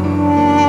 Música